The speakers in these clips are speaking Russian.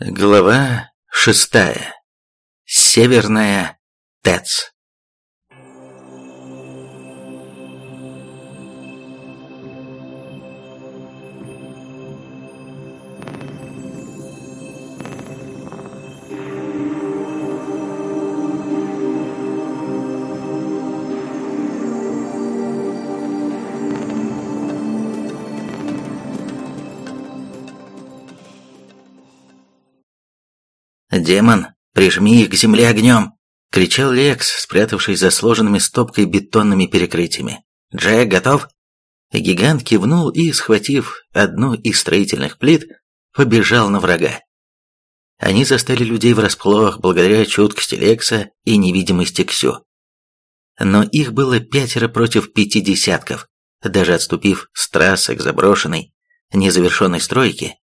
Глава шестая. Северная ТЭЦ. «Демон, прижми их к земле огнем!» — кричал Лекс, спрятавшись за сложенными стопкой бетонными перекрытиями. «Джек, готов?» Гигант кивнул и, схватив одну из строительных плит, побежал на врага. Они застали людей врасплох благодаря чуткости Лекса и невидимости Ксю. Но их было пятеро против пяти десятков. Даже отступив с трассы к заброшенной, незавершенной стройке,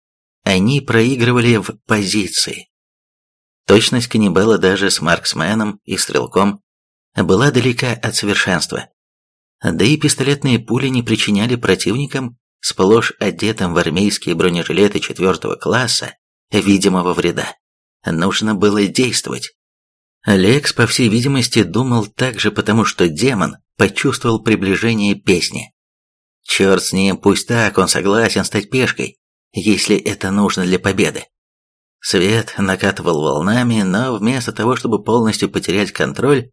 они проигрывали в позиции. Точность каннибала даже с марксменом и стрелком была далека от совершенства. Да и пистолетные пули не причиняли противникам, сплошь одетым в армейские бронежилеты четвертого класса, видимого вреда. Нужно было действовать. Лекс, по всей видимости, думал так же, потому что демон почувствовал приближение песни. Черт с ним, пусть так, он согласен стать пешкой, если это нужно для победы. Свет накатывал волнами, но вместо того, чтобы полностью потерять контроль,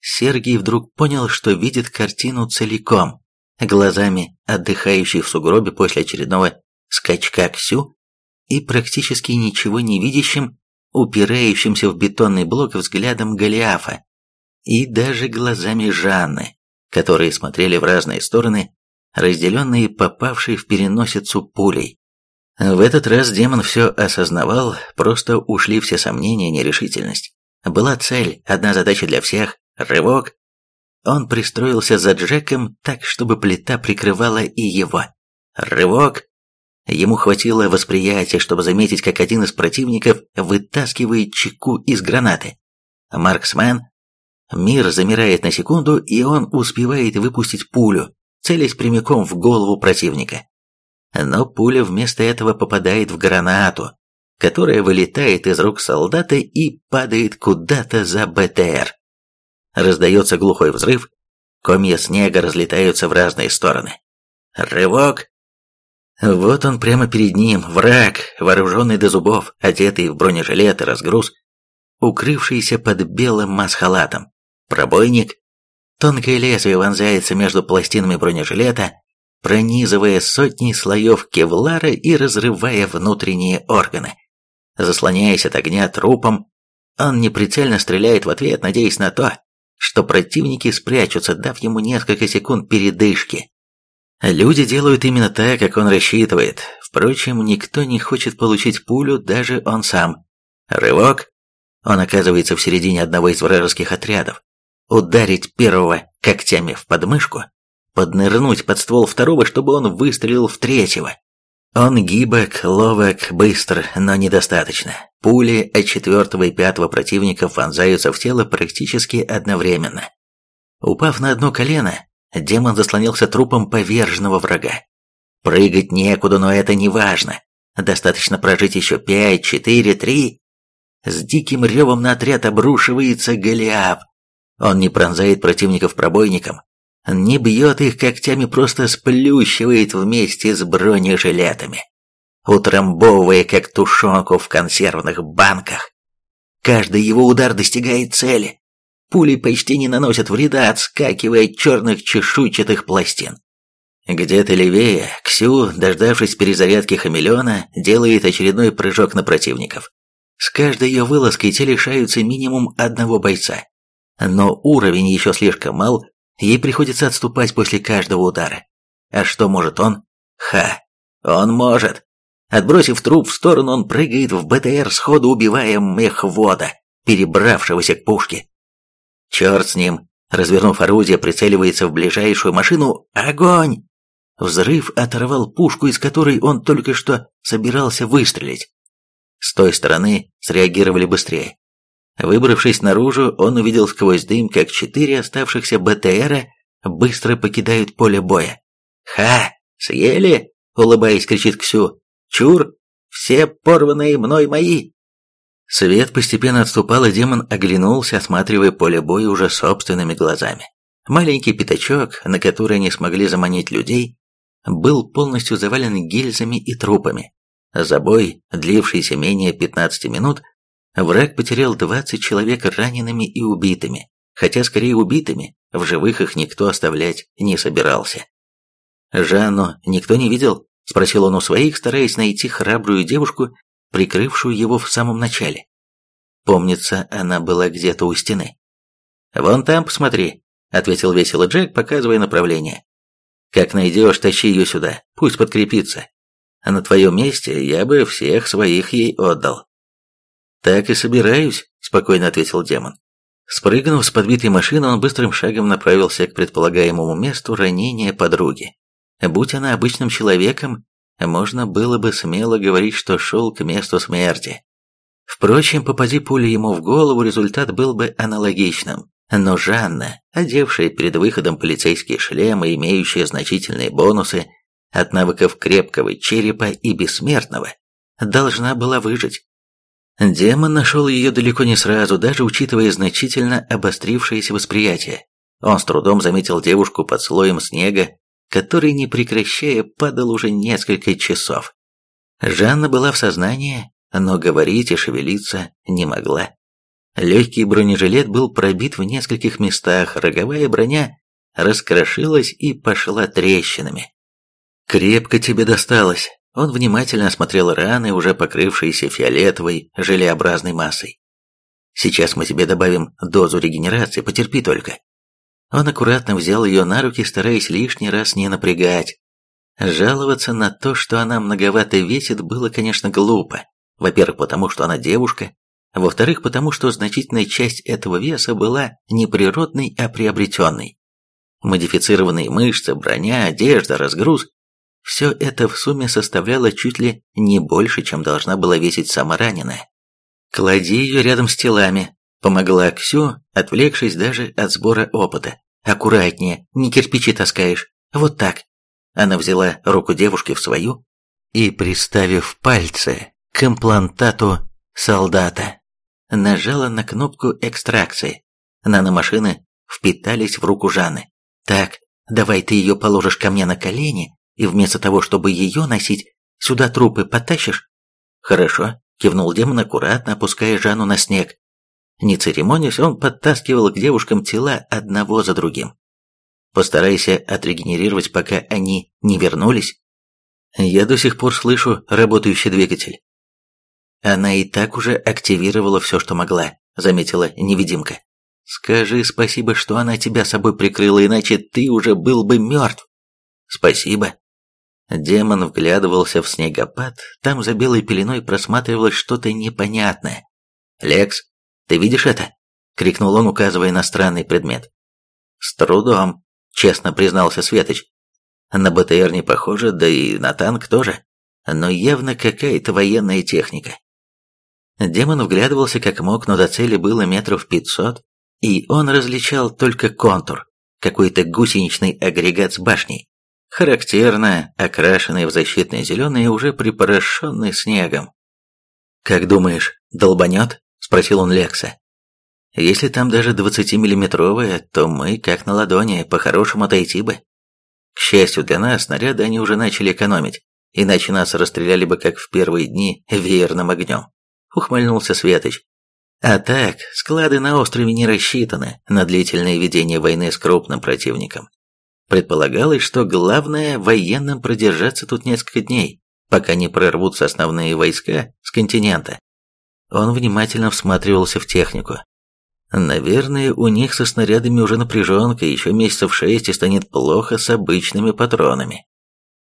Сергей вдруг понял, что видит картину целиком, глазами отдыхающей в сугробе после очередного скачка Ксю и практически ничего не видящим, упирающимся в бетонный блок взглядом Голиафа, и даже глазами Жанны, которые смотрели в разные стороны, разделенные попавшей в переносицу пулей. В этот раз демон все осознавал, просто ушли все сомнения, нерешительность. Была цель, одна задача для всех – рывок. Он пристроился за Джеком так, чтобы плита прикрывала и его. Рывок. Ему хватило восприятия, чтобы заметить, как один из противников вытаскивает чеку из гранаты. Марксмен. Мир замирает на секунду, и он успевает выпустить пулю, целясь прямиком в голову противника но пуля вместо этого попадает в гранату, которая вылетает из рук солдата и падает куда-то за БТР. Раздается глухой взрыв, комья снега разлетаются в разные стороны. Рывок. Вот он прямо перед ним, враг, вооруженный до зубов, одетый в бронежилет и разгруз, укрывшийся под белым масхалатом. Пробойник. Тонкое лезвие вонзается между пластинами бронежилета, пронизывая сотни слоев кевлара и разрывая внутренние органы. Заслоняясь от огня трупом, он неприцельно стреляет в ответ, надеясь на то, что противники спрячутся, дав ему несколько секунд передышки. Люди делают именно так, как он рассчитывает. Впрочем, никто не хочет получить пулю, даже он сам. Рывок. Он оказывается в середине одного из вражеских отрядов. Ударить первого когтями в подмышку поднырнуть под ствол второго, чтобы он выстрелил в третьего. Он гибок, ловок, быстр, но недостаточно. Пули от четвертого и пятого противников вонзаются в тело практически одновременно. Упав на одно колено, демон заслонился трупом поверженного врага. Прыгать некуда, но это не важно. Достаточно прожить еще пять, четыре, три. С диким ревом на отряд обрушивается Голиаф. Он не пронзает противников пробойником, не бьет их когтями, просто сплющивает вместе с бронежилетами, утрамбовывая как тушенку в консервных банках. Каждый его удар достигает цели. Пули почти не наносят вреда, отскакивая от черных чешуйчатых пластин. Где-то левее, Ксю, дождавшись перезарядки хамелеона, делает очередной прыжок на противников. С каждой ее вылазкой те лишаются минимум одного бойца. Но уровень еще слишком мал, Ей приходится отступать после каждого удара. А что может он? Ха! Он может! Отбросив труп в сторону, он прыгает в БТР, сходу убивая мехвода, перебравшегося к пушке. Черт с ним! Развернув орудие, прицеливается в ближайшую машину. Огонь! Взрыв оторвал пушку, из которой он только что собирался выстрелить. С той стороны среагировали быстрее. Выбравшись наружу, он увидел сквозь дым, как четыре оставшихся БТРа быстро покидают поле боя. «Ха! Съели?» — улыбаясь, кричит Ксю. «Чур! Все порванные мной мои! Свет постепенно отступал, и демон оглянулся, осматривая поле боя уже собственными глазами. Маленький пятачок, на который они смогли заманить людей, был полностью завален гильзами и трупами. За бой, длившийся менее 15 минут, враг потерял 20 человек ранеными и убитыми, хотя скорее убитыми, в живых их никто оставлять не собирался. «Жанну никто не видел?» – спросил он у своих, стараясь найти храбрую девушку, прикрывшую его в самом начале. Помнится, она была где-то у стены. «Вон там, посмотри», — ответил весело Джек, показывая направление. «Как найдешь, тащи ее сюда, пусть подкрепится. А на твоем месте я бы всех своих ей отдал». «Так и собираюсь», — спокойно ответил демон. Спрыгнув с подбитой машины, он быстрым шагом направился к предполагаемому месту ранения подруги. Будь она обычным человеком, можно было бы смело говорить, что шел к месту смерти. Впрочем, попади пуля ему в голову, результат был бы аналогичным. Но Жанна, одевшая перед выходом полицейские шлемы, имеющие значительные бонусы от навыков крепкого черепа и бессмертного, должна была выжить. Демон нашел ее далеко не сразу, даже учитывая значительно обострившееся восприятие. Он с трудом заметил девушку под слоем снега, который, не прекращая, падал уже несколько часов. Жанна была в сознании, но говорить и шевелиться не могла. Легкий бронежилет был пробит в нескольких местах, роговая броня раскрошилась и пошла трещинами. «Крепко тебе досталось», он внимательно осмотрел раны, уже покрывшиеся фиолетовой, желеобразной массой. «Сейчас мы тебе добавим дозу регенерации, потерпи только». Он аккуратно взял ее на руки, стараясь лишний раз не напрягать. Жаловаться на то, что она многовато весит, было, конечно, глупо. Во-первых, потому что она девушка. Во-вторых, потому что значительная часть этого веса была не природной, а приобретенной. Модифицированные мышцы, броня, одежда, разгруз – все это в сумме составляло чуть ли не больше, чем должна была весить сама раненая. «Клади ее рядом с телами», – помогла Ксю, отвлекшись даже от сбора опыта. «Аккуратнее, не кирпичи таскаешь. Вот так». Она взяла руку девушки в свою и, приставив пальцы к имплантату солдата, нажала на кнопку экстракции. Наномашины впитались в руку Жанны. «Так, давай ты ее положишь ко мне на колени, и вместо того, чтобы ее носить, сюда трупы потащишь?» «Хорошо», — кивнул демон, аккуратно опуская Жанну на снег. Не церемонясь, он подтаскивал к девушкам тела одного за другим. «Постарайся отрегенерировать, пока они не вернулись». «Я до сих пор слышу работающий двигатель». «Она и так уже активировала все, что могла», — заметила невидимка. «Скажи спасибо, что она тебя собой прикрыла, иначе ты уже был бы мертв». «Спасибо», Демон вглядывался в снегопад, там за белой пеленой просматривалось что-то непонятное. «Лекс, ты видишь это?» — крикнул он, указывая на странный предмет. «С трудом», — честно признался Светоч. «На БТР не похоже, да и на танк тоже, но явно какая-то военная техника». Демон вглядывался как мог, но до цели было метров пятьсот, и он различал только контур, какой-то гусеничный агрегат с башней характерно окрашенный в защитный зеленый и уже припорошенный снегом. «Как думаешь, долбанет?» – спросил он Лекса. «Если там даже двадцатимиллиметровая, то мы, как на ладони, по-хорошему отойти бы. К счастью для нас, снаряды они уже начали экономить, иначе нас расстреляли бы, как в первые дни, веерным огнем», – ухмыльнулся Светоч. «А так, склады на острове не рассчитаны на длительное ведение войны с крупным противником. Предполагалось, что главное военным продержаться тут несколько дней, пока не прорвутся основные войска с континента. Он внимательно всматривался в технику. Наверное, у них со снарядами уже напряженка, еще месяцев шесть и станет плохо с обычными патронами.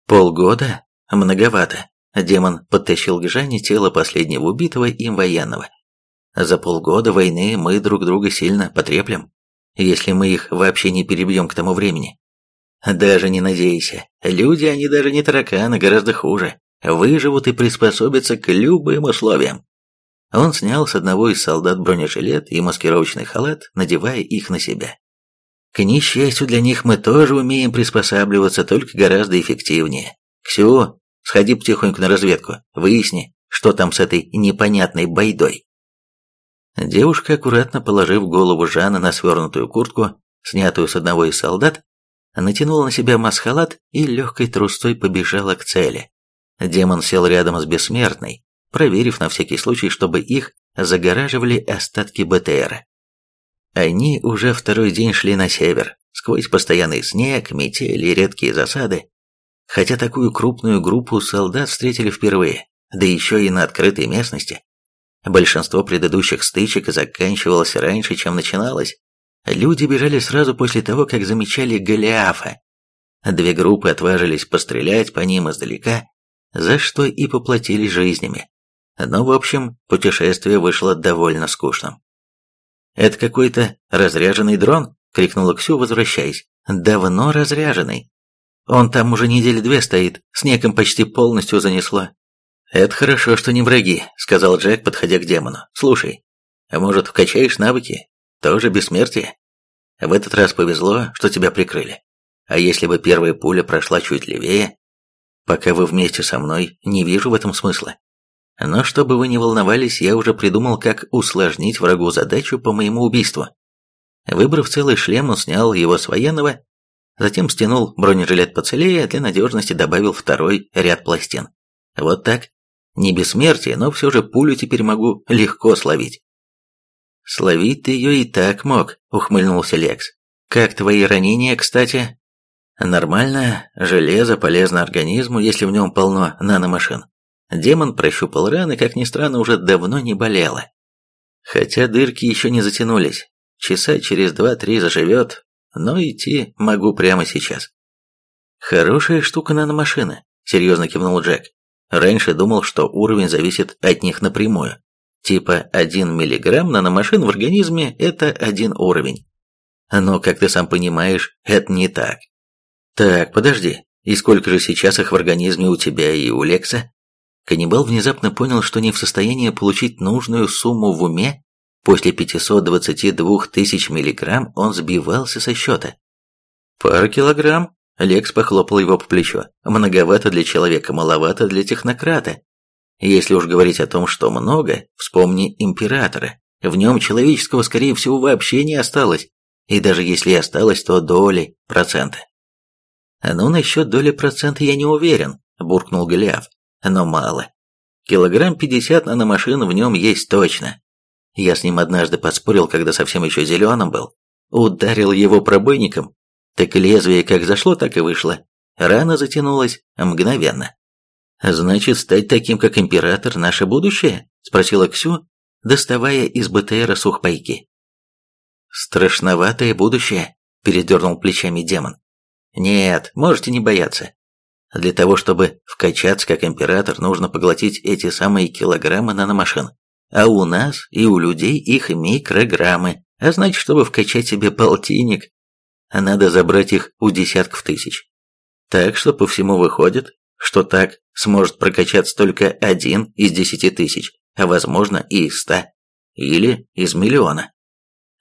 Полгода? Многовато. Демон подтащил к Жанне тело последнего убитого им военного. За полгода войны мы друг друга сильно потреплем, если мы их вообще не перебьем к тому времени. Даже не надейся. Люди, они даже не тараканы, гораздо хуже. Выживут и приспособятся к любым условиям. Он снял с одного из солдат бронежилет и маскировочный халат, надевая их на себя. К несчастью для них мы тоже умеем приспосабливаться, только гораздо эффективнее. Ксю, сходи потихоньку на разведку, выясни, что там с этой непонятной байдой. Девушка, аккуратно положив голову Жана на свернутую куртку, снятую с одного из солдат, натянула на себя масхалат и легкой трустой побежала к цели. Демон сел рядом с бессмертной, проверив на всякий случай, чтобы их загораживали остатки БТРа. Они уже второй день шли на север, сквозь постоянный снег, метели и редкие засады, хотя такую крупную группу солдат встретили впервые, да еще и на открытой местности. Большинство предыдущих стычек заканчивалось раньше, чем начиналось. Люди бежали сразу после того, как замечали Голиафа. Две группы отважились пострелять по ним издалека, за что и поплатились жизнями. Но, в общем, путешествие вышло довольно скучным. «Это какой-то разряженный дрон?» — крикнула Ксю, возвращаясь. «Давно разряженный. Он там уже недели две стоит, снегом почти полностью занесло». «Это хорошо, что не враги», — сказал Джек, подходя к демону. «Слушай, а может, вкачаешь навыки? Тоже бессмертие? В этот раз повезло, что тебя прикрыли. А если бы первая пуля прошла чуть левее, пока вы вместе со мной, не вижу в этом смысла. Но чтобы вы не волновались, я уже придумал, как усложнить врагу задачу по моему убийству. Выбрав целый шлем, он снял его с военного, затем стянул бронежилет поцелее, а для надежности добавил второй ряд пластин. Вот так. Не бессмертие, но все же пулю теперь могу легко словить. «Словить ты ее и так мог», — ухмыльнулся Лекс. «Как твои ранения, кстати?» «Нормально. Железо полезно организму, если в нем полно наномашин. Демон прощупал раны, как ни странно, уже давно не болело. Хотя дырки еще не затянулись. Часа через два-три заживет, но идти могу прямо сейчас. Хорошая штука наномашины, серьезно кивнул Джек. Раньше думал, что уровень зависит от них напрямую. Типа 1 миллиграмм наномашин в организме – это один уровень. Но, как ты сам понимаешь, это не так. Так, подожди, и сколько же сейчас их в организме у тебя и у Лекса? Каннибал внезапно понял, что не в состоянии получить нужную сумму в уме. После 522 тысяч миллиграмм он сбивался со счета. «Пара килограмм?» Лекс похлопал его по плечу. «Многовато для человека, маловато для технократа. Если уж говорить о том, что много, вспомни императора. В нем человеческого, скорее всего, вообще не осталось. И даже если и осталось, то доли процента». «Ну, насчет доли процента я не уверен», – буркнул Голиаф но мало. Килограмм пятьдесят наномашин в нем есть точно. Я с ним однажды поспорил, когда совсем еще зеленым был. Ударил его пробойником. Так лезвие как зашло, так и вышло. Рана затянулась мгновенно. «Значит, стать таким, как император, наше будущее?» – спросила Ксю, доставая из БТРа сухпайки. «Страшноватое будущее», – передернул плечами демон. «Нет, можете не бояться. Для того, чтобы вкачаться как император, нужно поглотить эти самые килограммы наномашин. А у нас и у людей их микрограммы. А значит, чтобы вкачать себе полтинник, надо забрать их у десятков тысяч. Так что по всему выходит, что так сможет прокачаться только один из десяти тысяч, а возможно и из ста. Или из миллиона.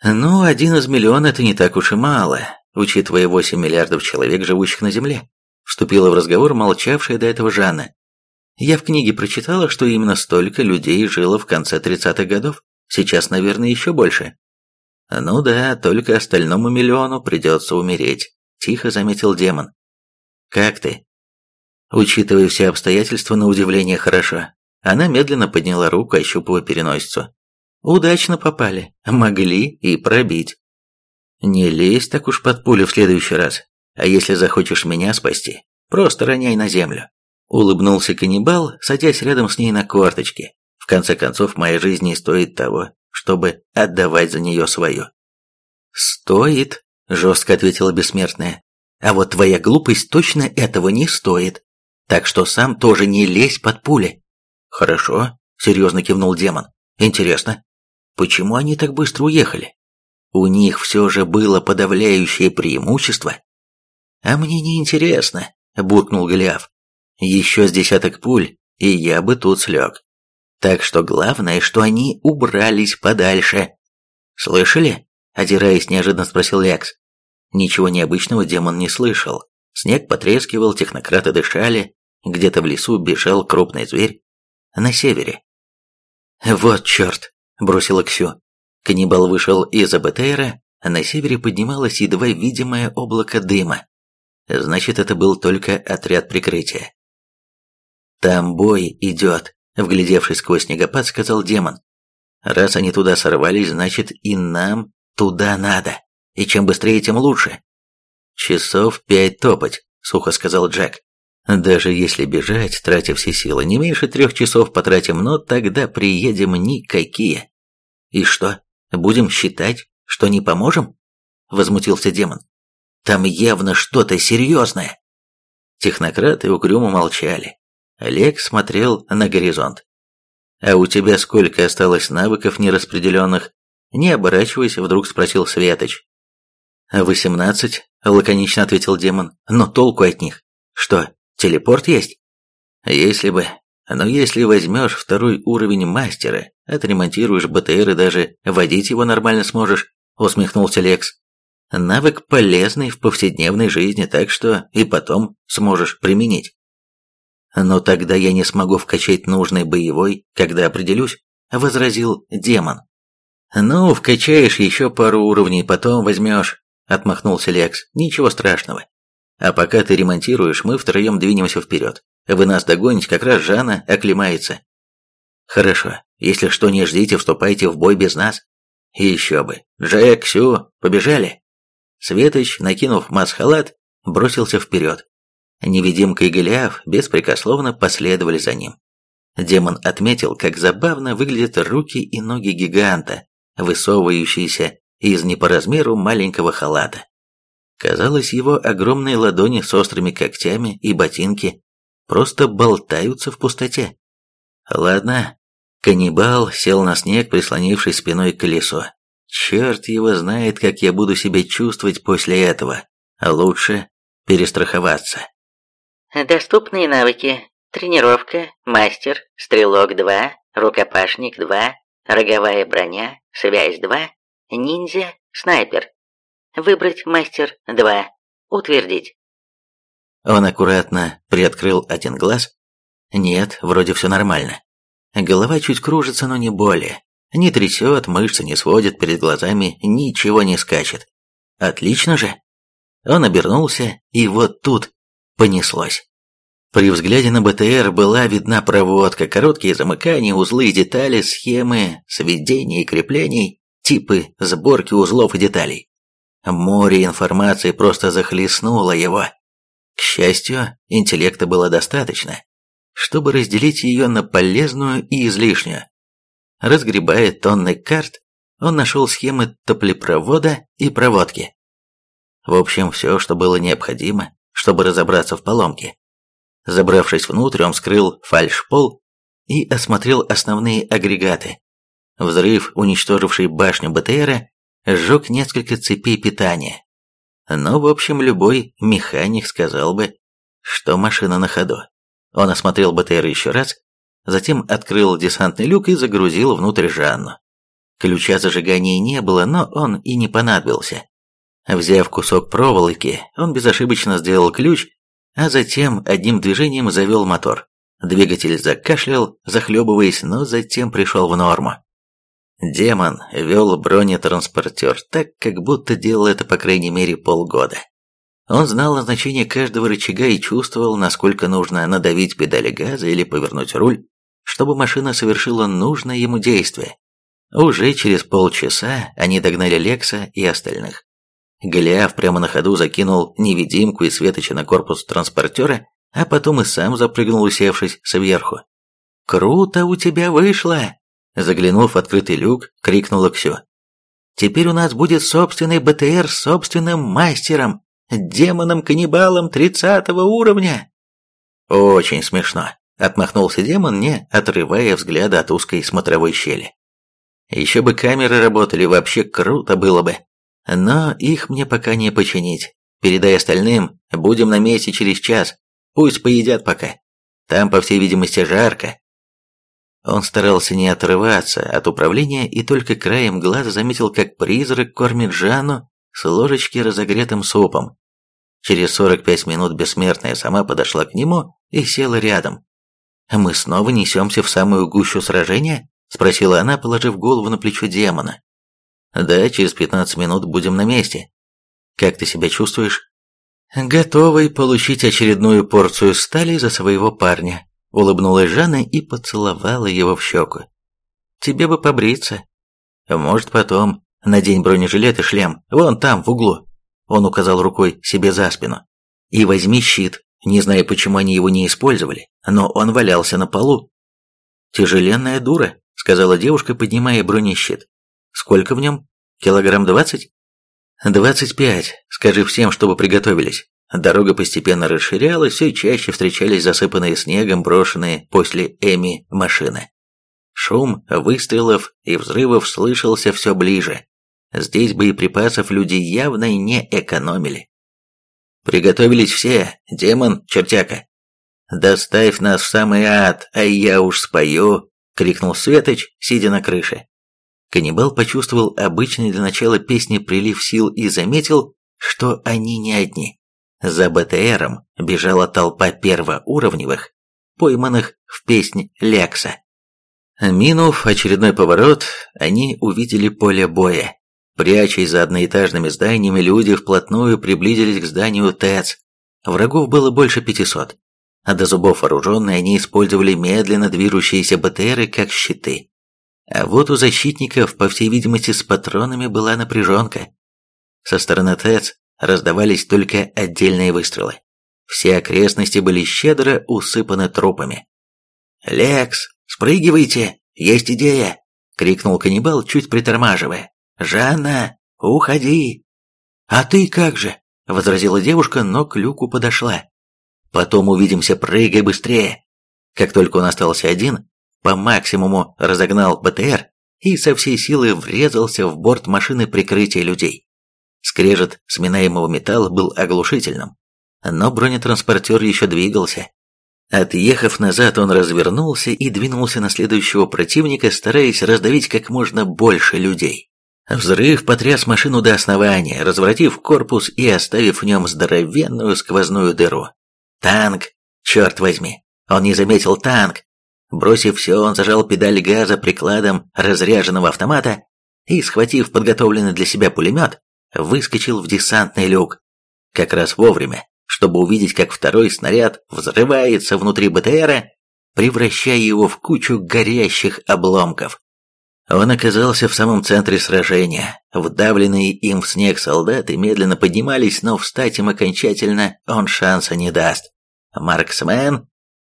Ну, один из миллиона это не так уж и мало, учитывая 8 миллиардов человек, живущих на Земле. Вступила в разговор молчавшая до этого Жанна. Я в книге прочитала, что именно столько людей жило в конце 30-х годов. Сейчас, наверное, еще больше. Ну да, только остальному миллиону придется умереть, тихо заметил демон. Как ты? Учитывая все обстоятельства, на удивление хорошо. Она медленно подняла руку, ощупывая переносицу. Удачно попали, могли и пробить. Не лезь так уж под пулю в следующий раз. А если захочешь меня спасти, просто роняй на землю. Улыбнулся каннибал, садясь рядом с ней на корточки. В конце концов, моя жизнь не стоит того, чтобы отдавать за нее свою. «Стоит», — жестко ответила бессмертная. «А вот твоя глупость точно этого не стоит. Так что сам тоже не лезь под пули». «Хорошо», — серьезно кивнул демон. «Интересно, почему они так быстро уехали? У них все же было подавляющее преимущество «А мне не интересно», — буркнул Голиаф. «Еще с десяток пуль, и я бы тут слег. Так что главное, что они убрались подальше». «Слышали?» — одираясь, неожиданно спросил Лекс. Ничего необычного демон не слышал. Снег потрескивал, технократы дышали, где-то в лесу бежал крупный зверь. На севере. «Вот черт!» – бросила Ксю. Каннибал вышел из АБТРа, а на севере поднималось едва видимое облако дыма. Значит, это был только отряд прикрытия. «Там бой идет», — вглядевшись сквозь снегопад, сказал демон. «Раз они туда сорвались, значит, и нам туда надо. И чем быстрее, тем лучше». «Часов пять топать», — сухо сказал Джек. «Даже если бежать, тратя все силы, не меньше трех часов потратим, но тогда приедем никакие». «И что, будем считать, что не поможем?» — возмутился демон. «Там явно что-то серьезное». Технократы угрюмо молчали. Олег смотрел на горизонт. «А у тебя сколько осталось навыков нераспределенных?» Не оборачиваясь, вдруг спросил Светоч. «Восемнадцать», — лаконично ответил демон. «Но толку от них? Что, телепорт есть?» «Если бы. Но если возьмешь второй уровень мастера, отремонтируешь БТР и даже водить его нормально сможешь», — усмехнулся Лекс. «Навык полезный в повседневной жизни, так что и потом сможешь применить». «Но тогда я не смогу вкачать нужный боевой, когда определюсь», — возразил демон. «Ну, вкачаешь еще пару уровней, потом возьмешь», — отмахнулся Лекс. «Ничего страшного. А пока ты ремонтируешь, мы втроем двинемся вперед. Вы нас догоните, как раз Жанна оклемается». «Хорошо. Если что, не ждите, вступайте в бой без нас». И еще бы. Джек, Ксю, побежали. Светоч, накинув маск-халат, бросился вперед. Невидимка и Голиаф беспрекословно последовали за ним. Демон отметил, как забавно выглядят руки и ноги гиганта, высовывающиеся из не по размеру маленького халата. Казалось, его огромные ладони с острыми когтями и ботинки просто болтаются в пустоте. Ладно, каннибал сел на снег, прислонившись спиной к колесу. Черт его знает, как я буду себя чувствовать после этого. Лучше перестраховаться. Доступные навыки. Тренировка, мастер, стрелок 2, рукопашник 2, роговая броня, связь 2, ниндзя, снайпер. Выбрать мастер 2. Утвердить. Он аккуратно приоткрыл один глаз. Нет, вроде все нормально. Голова чуть кружится, но не более. Не трясет, мышцы не сводят перед глазами, ничего не скачет. Отлично же. Он обернулся, и вот тут понеслось. При взгляде на БТР была видна проводка, короткие замыкания, узлы, детали, схемы, сведения и креплений, типы сборки узлов и деталей. Море информации просто захлестнуло его. К счастью, интеллекта было достаточно, чтобы разделить ее на полезную и излишнюю. Разгребая тонны карт, он нашел схемы топлепровода и проводки. В общем, все, что было необходимо, чтобы разобраться в поломке. Забравшись внутрь, он вскрыл фальшпол и осмотрел основные агрегаты. Взрыв, уничтоживший башню БТРа, сжег несколько цепей питания. Но, в общем, любой механик сказал бы, что машина на ходу. Он осмотрел БТР еще раз, затем открыл десантный люк и загрузил внутрь Жанну. Ключа зажигания не было, но он и не понадобился. Взяв кусок проволоки, он безошибочно сделал ключ, а затем одним движением завел мотор. Двигатель закашлял, захлебываясь, но затем пришел в норму. Демон вел бронетранспортер так, как будто делал это по крайней мере полгода. Он знал назначение каждого рычага и чувствовал, насколько нужно надавить педали газа или повернуть руль, чтобы машина совершила нужное ему действие. Уже через полчаса они догнали Лекса и остальных. Голиаф прямо на ходу закинул невидимку и светоча на корпус транспортера, а потом и сам запрыгнул, усевшись сверху. «Круто у тебя вышло!» Заглянув в открытый люк, крикнула Ксю. «Теперь у нас будет собственный БТР с собственным мастером, демоном-каннибалом тридцатого уровня!» «Очень смешно», — отмахнулся демон, не отрывая взгляда от узкой смотровой щели. «Еще бы камеры работали, вообще круто было бы!» Но их мне пока не починить. Передай остальным, будем на месте через час. Пусть поедят пока. Там, по всей видимости, жарко. Он старался не отрываться от управления и только краем глаза заметил, как призрак кормит Жанну с ложечки разогретым супом. Через 45 минут бессмертная сама подошла к нему и села рядом. «Мы снова несемся в самую гущу сражения?» – спросила она, положив голову на плечо демона. «Да, через пятнадцать минут будем на месте. Как ты себя чувствуешь?» «Готовый получить очередную порцию стали за своего парня», улыбнулась Жанна и поцеловала его в щеку. «Тебе бы побриться. Может, потом. Надень бронежилет и шлем. Вон там, в углу». Он указал рукой себе за спину. «И возьми щит. Не знаю, почему они его не использовали, но он валялся на полу». «Тяжеленная дура», — сказала девушка, поднимая бронещит. «Сколько в нем? Килограмм двадцать?» «Двадцать пять. Скажи всем, чтобы приготовились». Дорога постепенно расширялась, все чаще встречались засыпанные снегом брошенные после Эми машины. Шум выстрелов и взрывов слышался все ближе. Здесь боеприпасов люди явно не экономили. «Приготовились все, демон, чертяка!» «Доставь нас в самый ад, а я уж спою!» — крикнул Светоч, сидя на крыше. Каннибал почувствовал обычный для начала песни прилив сил и заметил, что они не одни. За БТРом бежала толпа первоуровневых, пойманных в песнь Лекса. Минув очередной поворот, они увидели поле боя. Прячась за одноэтажными зданиями, люди вплотную приблизились к зданию ТЭЦ. Врагов было больше пятисот. А до зубов вооруженные они использовали медленно движущиеся БТРы как щиты. А вот у защитников, по всей видимости, с патронами была напряженка. Со стороны ТЭЦ раздавались только отдельные выстрелы. Все окрестности были щедро усыпаны трупами. «Лекс, спрыгивайте, есть идея!» — крикнул каннибал, чуть притормаживая. «Жанна, уходи!» «А ты как же?» — возразила девушка, но к люку подошла. «Потом увидимся, прыгай быстрее!» Как только он остался один, по максимуму разогнал БТР и со всей силы врезался в борт машины прикрытия людей. Скрежет сминаемого металла был оглушительным, но бронетранспортер еще двигался. Отъехав назад, он развернулся и двинулся на следующего противника, стараясь раздавить как можно больше людей. Взрыв потряс машину до основания, развратив корпус и оставив в нем здоровенную сквозную дыру. Танк! Черт возьми! Он не заметил танк! Бросив все, он зажал педаль газа прикладом разряженного автомата и, схватив подготовленный для себя пулемет, выскочил в десантный люк. Как раз вовремя, чтобы увидеть, как второй снаряд взрывается внутри БТРа, превращая его в кучу горящих обломков. Он оказался в самом центре сражения. Вдавленные им в снег солдаты медленно поднимались, но встать им окончательно он шанса не даст. Марксмен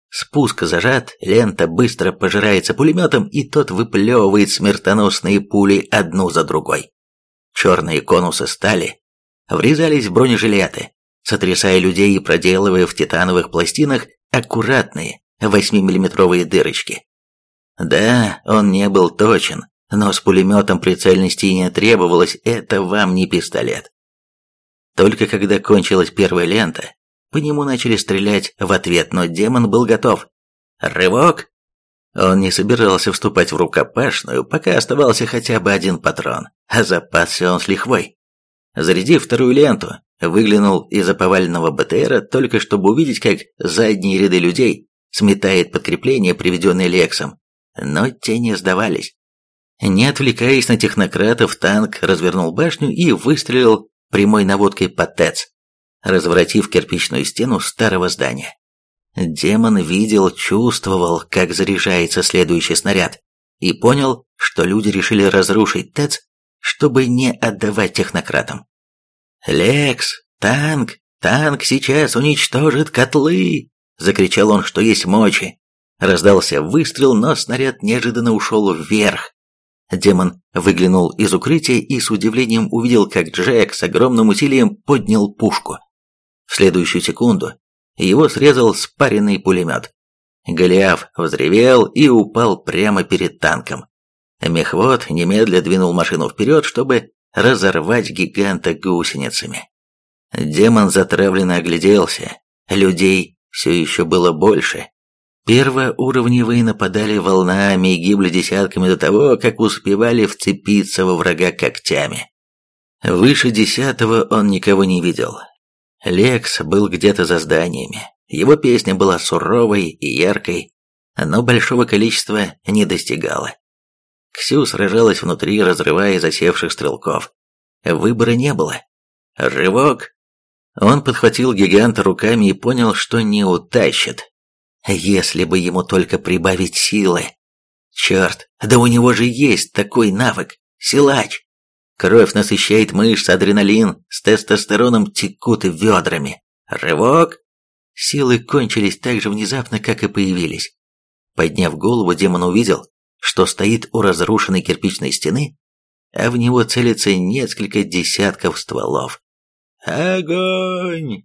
Спуск зажат, лента быстро пожирается пулеметом, и тот выплевывает смертоносные пули одну за другой. Черные конусы стали врезались в бронежилеты, сотрясая людей и проделывая в титановых пластинах аккуратные 8-миллиметровые дырочки. Да, он не был точен, но с пулеметом прицельности не требовалось, это вам не пистолет. Только когда кончилась первая лента, по нему начали стрелять в ответ, но демон был готов. Рывок! Он не собирался вступать в рукопашную, пока оставался хотя бы один патрон, а запасся он с лихвой. Зарядив вторую ленту, выглянул из-за поваленного БТРа, только чтобы увидеть, как задние ряды людей сметает подкрепление, приведенное Лексом, но те не сдавались. Не отвлекаясь на технократов, танк развернул башню и выстрелил прямой наводкой по ТЭЦ разворотив кирпичную стену старого здания. Демон видел, чувствовал, как заряжается следующий снаряд, и понял, что люди решили разрушить ТЭЦ, чтобы не отдавать технократам. «Лекс, танк, танк сейчас уничтожит котлы!» — закричал он, что есть мочи. Раздался выстрел, но снаряд неожиданно ушел вверх. Демон выглянул из укрытия и с удивлением увидел, как Джек с огромным усилием поднял пушку. В следующую секунду его срезал спаренный пулемет. Голиаф взревел и упал прямо перед танком. Мехвод немедля двинул машину вперед, чтобы разорвать гиганта гусеницами. Демон затравленно огляделся. Людей все еще было больше. Первоуровневые нападали волнами и гибли десятками до того, как успевали вцепиться во врага когтями. Выше десятого он никого не видел, Лекс был где-то за зданиями. Его песня была суровой и яркой, но большого количества не достигала. Ксю сражалась внутри, разрывая засевших стрелков. Выбора не было. Рывок. Он подхватил гиганта руками и понял, что не утащит. Если бы ему только прибавить силы. Черт, да у него же есть такой навык. Силач. Кровь насыщает мышцы, адреналин с тестостероном текут ведрами. Рывок. Силы кончились так же внезапно, как и появились. Подняв голову, демон увидел, что стоит у разрушенной кирпичной стены, а в него целится несколько десятков стволов. «Огонь!»